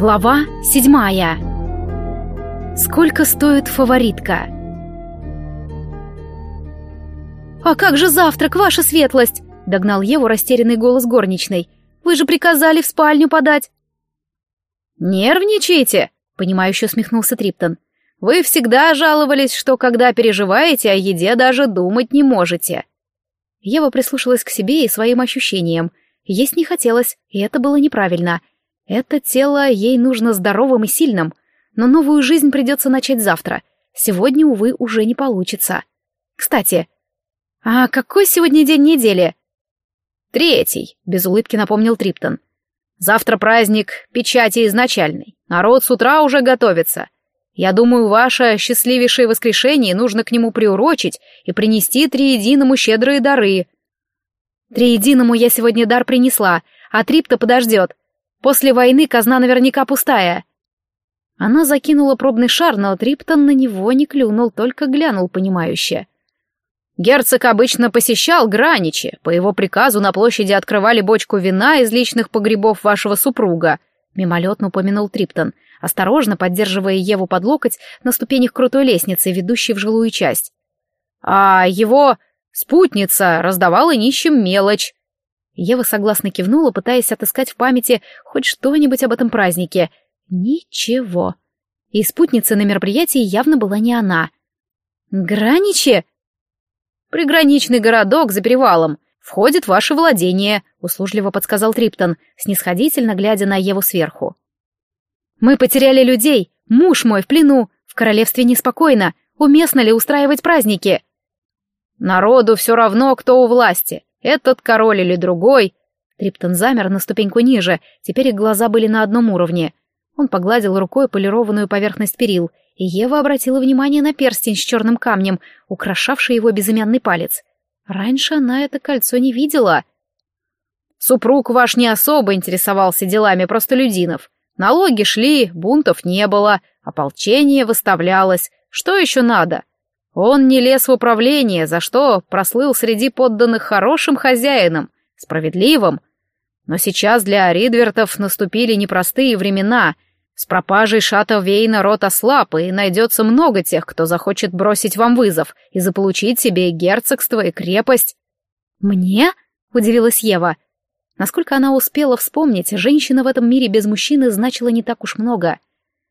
Глава седьмая. Сколько стоит фаворитка? «А как же завтрак, ваша светлость?» — догнал Еву растерянный голос горничной. «Вы же приказали в спальню подать». «Нервничаете?» — понимающе усмехнулся Триптон. «Вы всегда жаловались, что когда переживаете о еде, даже думать не можете». Ева прислушалась к себе и своим ощущениям. Есть не хотелось, и это было неправильно — это тело ей нужно здоровым и сильным, но новую жизнь придется начать завтра. Сегодня, увы, уже не получится. Кстати, а какой сегодня день недели? Третий, без улыбки напомнил Триптон. Завтра праздник печати изначальный. Народ с утра уже готовится. Я думаю, ваше счастливейшее воскрешение нужно к нему приурочить и принести триединому щедрые дары. Триединому я сегодня дар принесла, а Трипта подождет. После войны казна наверняка пустая. Она закинула пробный шар, но Триптон на него не клюнул, только глянул понимающе. Герцог обычно посещал Граничи. По его приказу на площади открывали бочку вина из личных погребов вашего супруга. Мимолетно упомянул Триптон, осторожно поддерживая Еву под локоть на ступенях крутой лестницы, ведущей в жилую часть. А его спутница раздавала нищим мелочь. Ева согласно кивнула, пытаясь отыскать в памяти хоть что-нибудь об этом празднике. Ничего. И спутница на мероприятии явно была не она. «Граничи?» «Приграничный городок за перевалом. Входит в ваше владение», — услужливо подсказал Триптон, снисходительно глядя на Еву сверху. «Мы потеряли людей. Муж мой в плену. В королевстве неспокойно. Уместно ли устраивать праздники?» «Народу все равно, кто у власти. Этот король или другой. Триптон замер на ступеньку ниже, теперь их глаза были на одном уровне. Он погладил рукой полированную поверхность перил, и Ева обратила внимание на перстень с черным камнем, украшавший его безымянный палец. Раньше она это кольцо не видела. «Супруг ваш не особо интересовался делами простолюдинов. Налоги шли, бунтов не было, ополчение выставлялось. Что еще надо? Он не лез в управление, за что прослыл среди подданных хорошим хозяином, справедливым. Но сейчас для Ридвертов наступили непростые времена. С пропажей шата Вейна рот ослаб, и найдется много тех, кто захочет бросить вам вызов и заполучить себе герцогство и крепость. «Мне?» — удивилась Ева. Насколько она успела вспомнить, женщина в этом мире без мужчины значила не так уж много,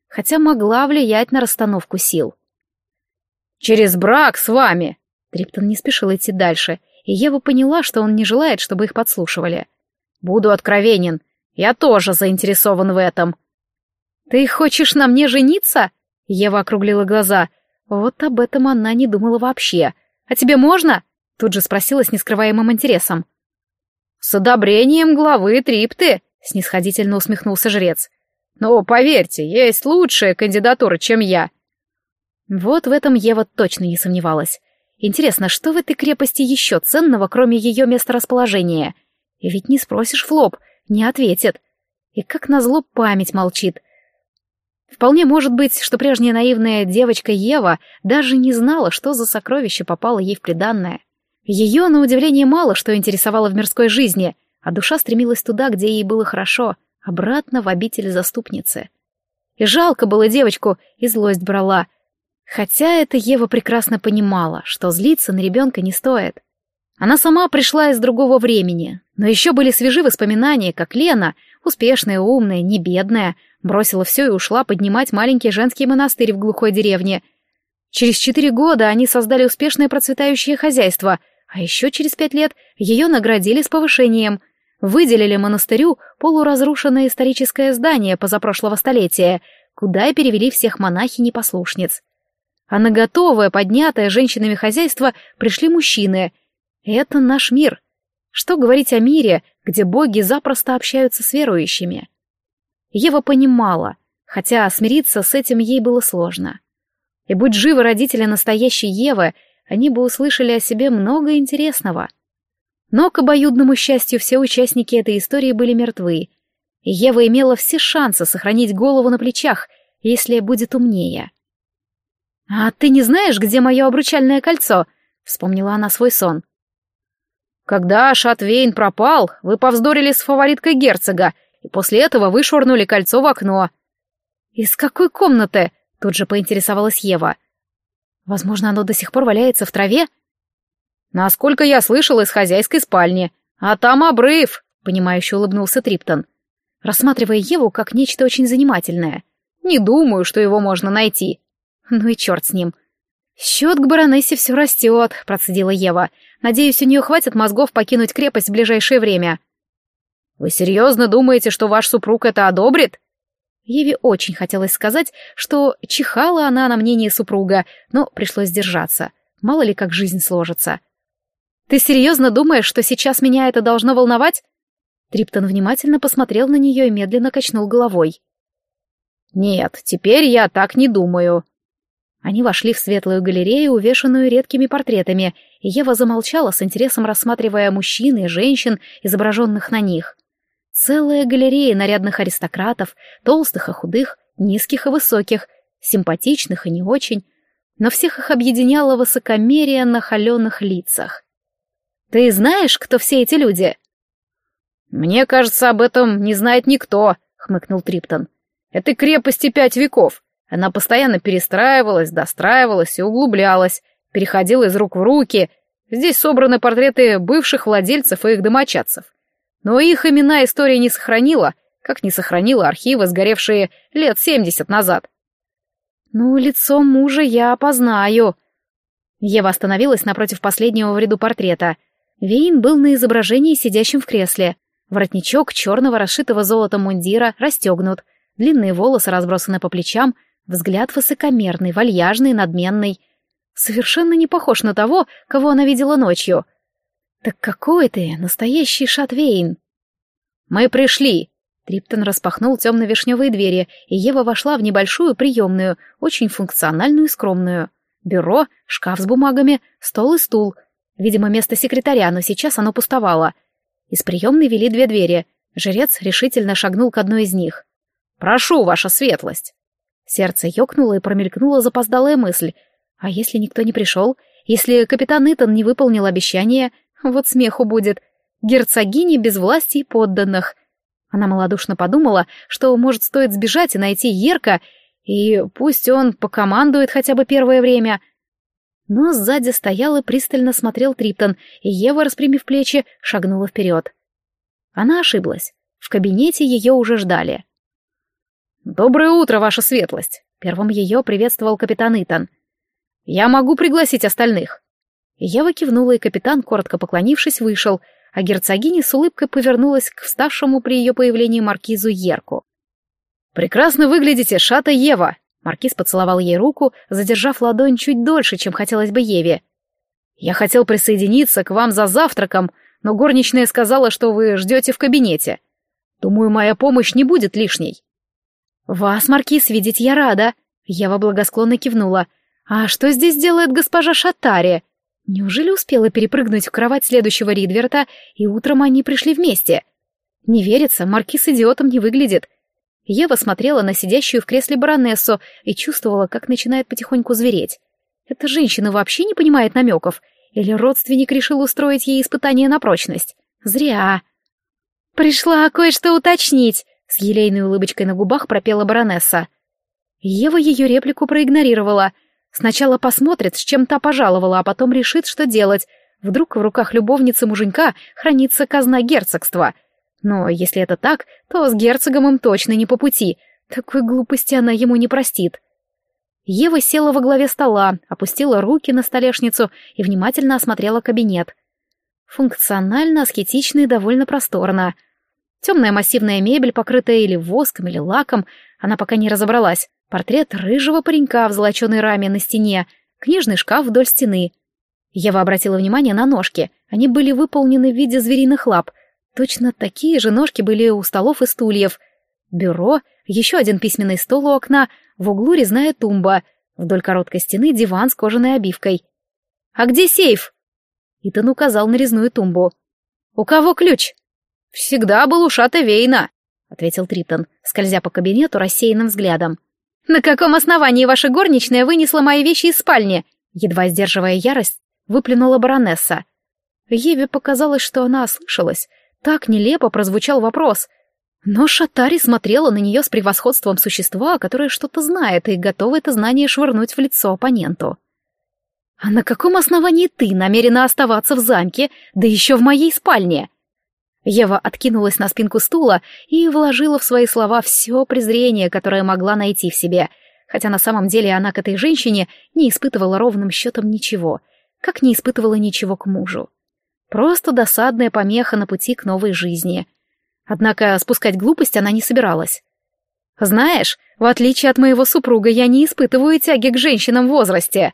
хотя могла влиять на расстановку сил. Через брак с вами!» Триптон не спешил идти дальше, и Ева поняла, что он не желает, чтобы их подслушивали. «Буду откровенен. Я тоже заинтересован в этом». «Ты хочешь на мне жениться?» Ева округлила глаза. Вот об этом она не думала вообще. «А тебе можно?» Тут же спросила с нескрываемым интересом. «С одобрением главы Трипты», — снисходительно усмехнулся жрец. «Но поверьте, есть лучшая кандидатура, чем я. Вот в этом Ева точно не сомневалась. Интересно, что в этой крепости еще ценного, кроме ее месторасположения? Ведь не спросишь в лоб, не ответит. И как назло память молчит. Вполне может быть, что прежняя наивная девочка Ева даже не знала, что за сокровище попало ей в приданное. Ее, на удивление, мало что интересовало в мирской жизни, а душа стремилась туда, где ей было хорошо, обратно в обитель заступницы. И жалко было девочку, и злость брала — Хотя это Ева прекрасно понимала, что злиться на ребенка не стоит. Она сама пришла из другого времени, но еще были свежи воспоминания, как Лена, успешная, умная, не бедная, бросила все и ушла поднимать маленький женский монастырь в глухой деревне. Через четыре года они создали успешное процветающее хозяйство, а еще через пять лет ее наградили с повышением. Выделили монастырю полуразрушенное историческое здание позапрошлого столетия, куда и перевели всех монахинь-послушниц а на готовое, поднятое женщинами хозяйство пришли мужчины. Это наш мир. Что говорить о мире, где боги запросто общаются с верующими? Ева понимала, хотя смириться с этим ей было сложно. И будь живы родители настоящей Евы, они бы услышали о себе много интересного. Но к обоюдному счастью все участники этой истории были мертвы, и Ева имела все шансы сохранить голову на плечах, если будет умнее. «А ты не знаешь, где мое обручальное кольцо?» — вспомнила она свой сон. «Когда Шатвейн пропал, вы повздорили с фавориткой герцога, и после этого вышвырнули кольцо в окно», «Из какой комнаты?» — тут же поинтересовалась Ева. «Возможно, оно до сих пор валяется в траве?» «Насколько я слышал, из хозяйской спальни. А там обрыв», — понимающе улыбнулся Триптон, рассматривая Еву как нечто очень занимательное. «Не думаю, что его можно найти». «Ну и черт с ним». «Счет к баронессе все растет», — процедила Ева. «Надеюсь, у нее хватит мозгов покинуть крепость в ближайшее время». «Вы серьезно думаете, что ваш супруг это одобрит?» Еве очень хотелось сказать, что чихала она на мнение супруга, но пришлось сдержаться. Мало ли как жизнь сложится. «Ты серьезно думаешь, что сейчас меня это должно волновать?» Триптон внимательно посмотрел на нее и медленно качнул головой. «Нет, теперь я так не думаю». Они вошли в светлую галерею, увешанную редкими портретами, и Ева замолчала с интересом, рассматривая мужчин и женщин, изображенных на них. Целая галерея нарядных аристократов, толстых и худых, низких и высоких, симпатичных и не очень, но всех их объединяло высокомерие на холеных лицах. «Ты знаешь, кто все эти люди?» «Мне кажется, об этом не знает никто», — хмыкнул Триптон. «Этой крепости пять веков. Она постоянно перестраивалась, достраивалась и углублялась, переходила из рук в руки. Здесь собраны портреты бывших владельцев и их домочадцев. Но их имена история не сохранила, как не сохранила архивы, сгоревшие лет семьдесят назад. «Ну, лицо мужа я опознаю». Ева остановилась напротив последнего в ряду портрета. Вейн был на изображении сидящим в кресле. Воротничок черного расшитого золотом мундира расстегнут, длинные волосы разбросаны по плечам, взгляд высокомерный, вальяжный, надменный. Совершенно не похож на того, кого она видела ночью — «Так какой ты, настоящий Шатвейн!» «Мы пришли!» Триптон распахнул темно-вишневые двери, и Ева вошла в небольшую приемную, очень функциональную и скромную. Бюро, шкаф с бумагами, стол и стул. Видимо, место секретаря, но сейчас оно пустовало. Из приемной вели две двери. Жрец решительно шагнул к одной из них. «Прошу, ваша светлость!» Сердце ёкнуло и промелькнула запоздалая мысль. А если никто не пришел? Если капитан Итан не выполнил обещание, вот смеху будет. Герцогини без власти и подданных. Она малодушно подумала, что, может, стоит сбежать и найти Ерка, и пусть он покомандует хотя бы первое время. Но сзади стоял и пристально смотрел Триптон, и Ева, распрямив плечи, шагнула вперед. Она ошиблась. В кабинете ее уже ждали. «Доброе утро, ваша светлость!» Первым ее приветствовал капитан Итан. «Я могу пригласить остальных». Ева кивнула, и капитан, коротко поклонившись, вышел, а герцогиня с улыбкой повернулась к вставшему при ее появлении маркизу Ерку. «Прекрасно выглядите, шата Ева!» Маркиз поцеловал ей руку, задержав ладонь чуть дольше, чем хотелось бы Еве. «Я хотел присоединиться к вам за завтраком, но горничная сказала, что вы ждете в кабинете. Думаю, моя помощь не будет лишней». «Вас, Маркиз, видеть я рада!» Ева благосклонно кивнула. «А что здесь делает госпожа Шатари?» Неужели успела перепрыгнуть в кровать следующего Ридверта, и утром они пришли вместе? Не верится, маркиз идиотом не выглядит. Ева смотрела на сидящую в кресле баронессу и чувствовала, как начинает потихоньку звереть. Эта женщина вообще не понимает намеков? Или родственник решил устроить ей испытание на прочность? Зря. «Пришла кое-что уточнить», — с елейной улыбочкой на губах пропела баронесса. Ева ее реплику проигнорировала — Сначала посмотрит, с чем та пожаловала, а потом решит, что делать. Вдруг в руках любовницы муженька хранится казна герцогства. Но если это так, то с герцогом им точно не по пути. Такой глупости она ему не простит. Ева села во главе стола, опустила руки на столешницу и внимательно осмотрела кабинет. Функционально, аскетично и довольно просторно. Темная массивная мебель, покрытая или воском, или лаком, она пока не разобралась. Портрет рыжего паренька в золоченой раме на стене, книжный шкаф вдоль стены. Ева обратила внимание на ножки. Они были выполнены в виде звериных лап. Точно такие же ножки были у столов и стульев. Бюро, еще один письменный стол у окна, в углу резная тумба, вдоль короткой стены диван с кожаной обивкой. «А где сейф?» Итан указал на резную тумбу. «У кого ключ?» «Всегда был у Шата Вейна», — ответил Тритон, скользя по кабинету рассеянным взглядом. «На каком основании ваша горничная вынесла мои вещи из спальни?» Едва сдерживая ярость, выплюнула баронесса. Еве показалось, что она ослышалась. Так нелепо прозвучал вопрос. Но Шатари смотрела на нее с превосходством существа, которое что-то знает и готово это знание швырнуть в лицо оппоненту. «А на каком основании ты намерена оставаться в замке, да еще в моей спальне?» Ева откинулась на спинку стула и вложила в свои слова все презрение, которое могла найти в себе, хотя на самом деле она к этой женщине не испытывала ровным счетом ничего, как не испытывала ничего к мужу. Просто досадная помеха на пути к новой жизни — Однако спускать глупость она не собиралась. «Знаешь, в отличие от моего супруга, я не испытываю тяги к женщинам в возрасте».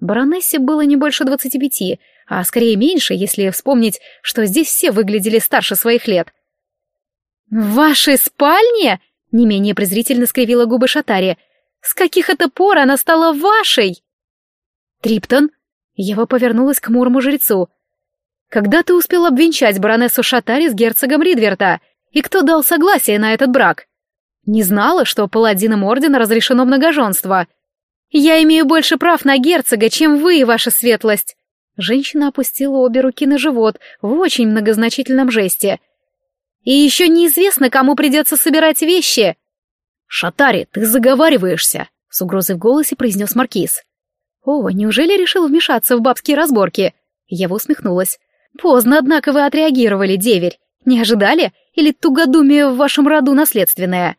Баронессе было не больше двадцати пяти, а скорее меньше, если вспомнить, что здесь все выглядели старше своих лет. «В вашей спальне?» — не менее презрительно скривила губы Шатари. «С каких это пор она стала вашей?» «Триптон?» Ева повернулась к мурому жрецу. Когда ты успел обвенчать баронессу Шатари с герцогом Ридверта? И кто дал согласие на этот брак? Не знала, что паладинам ордена разрешено многоженство. Я имею больше прав на герцога, чем вы, ваша светлость. Женщина опустила обе руки на живот в очень многозначительном жесте. И еще неизвестно, кому придется собирать вещи. Шатари, ты заговариваешься, с угрозой в голосе произнес маркиз. О, неужели решил вмешаться в бабские разборки? Ева усмехнулась. Поздно, однако, вы отреагировали, деверь. Не ожидали? Или тугодумие в вашем роду наследственное?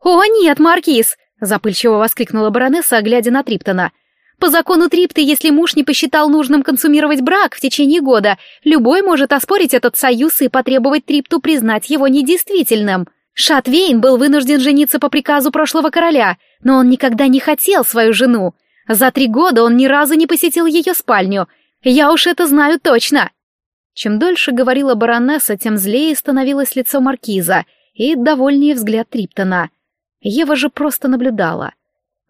«О, нет, Маркиз!» — запыльчиво воскликнула баронесса, глядя на Триптона. «По закону Трипты, если муж не посчитал нужным консумировать брак в течение года, любой может оспорить этот союз и потребовать Трипту признать его недействительным. Шатвейн был вынужден жениться по приказу прошлого короля, но он никогда не хотел свою жену. За три года он ни разу не посетил ее спальню. Я уж это знаю точно!» Чем дольше говорила баронесса, тем злее становилось лицо маркиза и довольнее взгляд Триптона. Ева же просто наблюдала.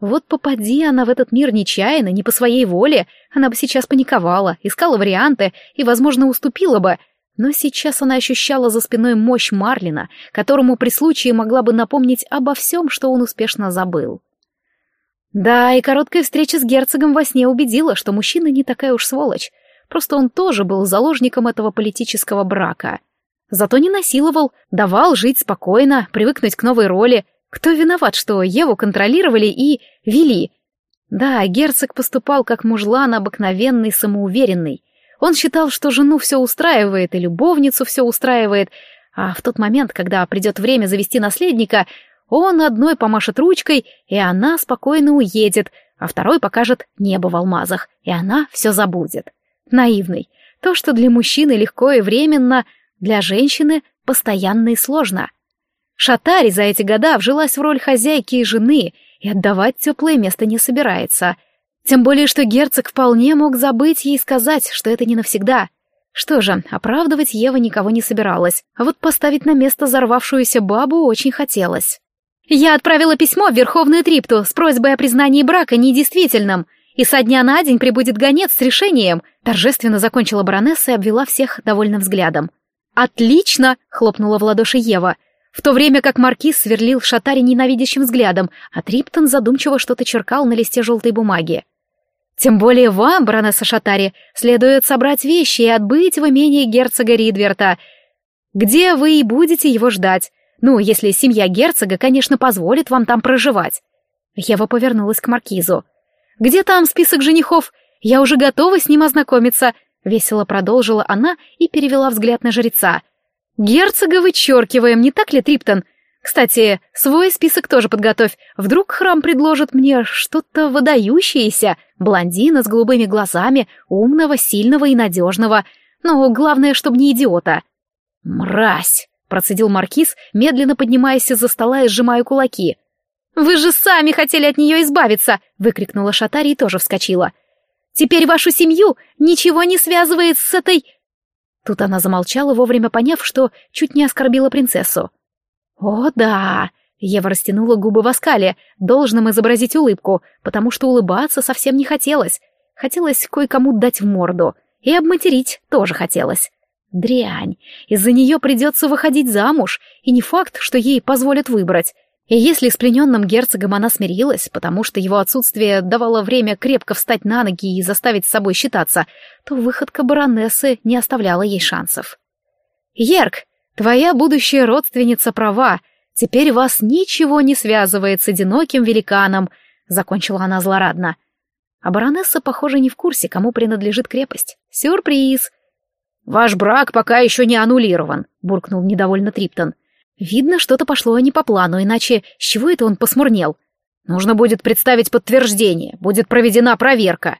Вот попади она в этот мир нечаянно, не по своей воле, она бы сейчас паниковала, искала варианты и, возможно, уступила бы, но сейчас она ощущала за спиной мощь Марлина, которому при случае могла бы напомнить обо всем, что он успешно забыл. Да, и короткая встреча с герцогом во сне убедила, что мужчина не такая уж сволочь, Просто он тоже был заложником этого политического брака. Зато не насиловал, давал жить спокойно, привыкнуть к новой роли. Кто виноват, что Еву контролировали и вели? Да, герцог поступал как мужлан обыкновенный, самоуверенный. Он считал, что жену все устраивает и любовницу все устраивает, а в тот момент, когда придет время завести наследника, он одной помашет ручкой, и она спокойно уедет, а второй покажет небо в алмазах, и она все забудет наивный. То, что для мужчины легко и временно, для женщины постоянно и сложно. Шатари за эти года вжилась в роль хозяйки и жены и отдавать теплое место не собирается. Тем более, что герцог вполне мог забыть ей сказать, что это не навсегда. Что же, оправдывать Ева никого не собиралась, а вот поставить на место взорвавшуюся бабу очень хотелось. «Я отправила письмо в Верховную Трипту с просьбой о признании брака недействительным», и со дня на день прибудет гонец с решением», — торжественно закончила баронесса и обвела всех довольным взглядом. «Отлично!» — хлопнула в ладоши Ева, в то время как маркиз сверлил Шатари ненавидящим взглядом, а Триптон задумчиво что-то черкал на листе желтой бумаги. «Тем более вам, баронесса Шатари, следует собрать вещи и отбыть в имение герцога Ридверта, где вы и будете его ждать. Ну, если семья герцога, конечно, позволит вам там проживать». Ева повернулась к маркизу. Где там список женихов? Я уже готова с ним ознакомиться», — весело продолжила она и перевела взгляд на жреца. «Герцога вычеркиваем, не так ли, Триптон? Кстати, свой список тоже подготовь. Вдруг храм предложит мне что-то выдающееся, блондина с голубыми глазами, умного, сильного и надежного. Но главное, чтобы не идиота». «Мразь!» — процедил маркиз, медленно поднимаясь из-за стола и сжимая кулаки. «Вы же сами хотели от нее избавиться!» — выкрикнула Шатари и тоже вскочила. «Теперь вашу семью ничего не связывает с этой...» Тут она замолчала, вовремя поняв, что чуть не оскорбила принцессу. «О, да!» — Ева растянула губы в оскале, должным изобразить улыбку, потому что улыбаться совсем не хотелось. Хотелось кое-кому дать в морду. И обматерить тоже хотелось. Дрянь. Из-за нее придется выходить замуж, и не факт, что ей позволят выбрать. И если с плененным герцогом она смирилась, потому что его отсутствие давало время крепко встать на ноги и заставить с собой считаться, то выходка баронессы не оставляла ей шансов. «Ерк!» — Твоя будущая родственница права. Теперь вас ничего не связывает с одиноким великаном, закончила она злорадно. А баронесса, похоже, не в курсе, кому принадлежит крепость. Сюрприз! Ваш брак пока еще не аннулирован, буркнул недовольно Триптон. Видно, что-то пошло не по плану, иначе с чего это он посмурнел? Нужно будет представить подтверждение, будет проведена проверка.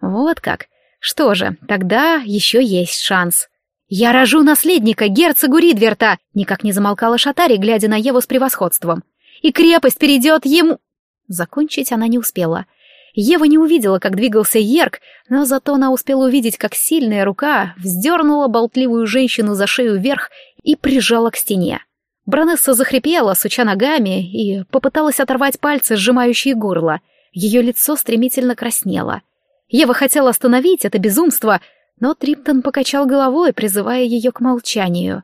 Вот как. Что же, тогда еще есть шанс. «Я рожу наследника, герцогу Ридверта!» Никак не замолкала Шатари, глядя на Еву с превосходством. «И крепость перейдет ему...» Закончить она не успела. Ева не увидела, как двигался Ерк, но зато она успела увидеть, как сильная рука вздернула болтливую женщину за шею вверх и прижала к стене. Бронесса захрипела, суча ногами, и попыталась оторвать пальцы, сжимающие горло. Ее лицо стремительно краснело. Ева хотела остановить это безумство, но Триптон покачал головой, призывая ее к молчанию.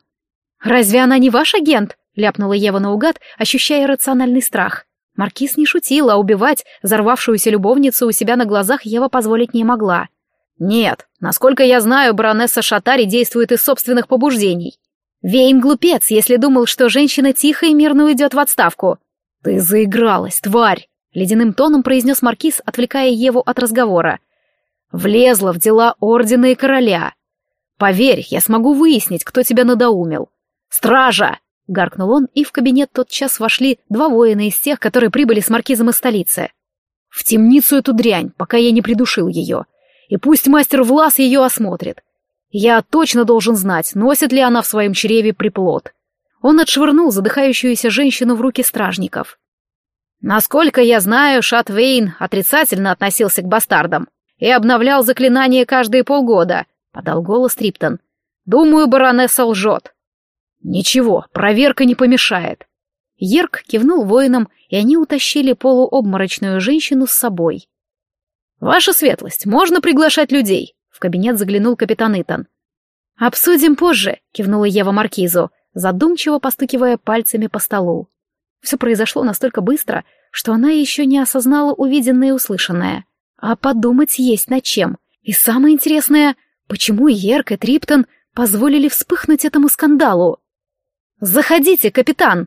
«Разве она не ваш агент?» — ляпнула Ева наугад, ощущая рациональный страх. Маркиз не шутил, а убивать взорвавшуюся любовницу у себя на глазах Ева позволить не могла. «Нет, насколько я знаю, баронесса Шатари действует из собственных побуждений». Вейн глупец, если думал, что женщина тихо и мирно уйдет в отставку. «Ты заигралась, тварь!» — ледяным тоном произнес Маркиз, отвлекая Еву от разговора. Влезла в дела ордена и короля. Поверь, я смогу выяснить, кто тебя надоумил. Стража! — гаркнул он, и в кабинет тотчас вошли два воина из тех, которые прибыли с маркизом из столицы. «В темницу эту дрянь, пока я не придушил ее. И пусть мастер Влас ее осмотрит. Я точно должен знать, носит ли она в своем чреве приплод». Он отшвырнул задыхающуюся женщину в руки стражников. «Насколько я знаю, Шатвейн отрицательно относился к бастардам и обновлял заклинание каждые полгода», — подал голос Триптон. «Думаю, баронесса лжет». «Ничего, проверка не помешает». Ерк кивнул воинам, и они утащили полуобморочную женщину с собой. «Ваша светлость, можно приглашать людей?» Кабинет заглянул капитан Итан. «Обсудим позже», — кивнула Ева Маркизу, задумчиво постукивая пальцами по столу. Все произошло настолько быстро, что она еще не осознала увиденное и услышанное. А подумать есть над чем. И самое интересное, почему Ерк и Триптон позволили вспыхнуть этому скандалу? «Заходите, капитан!»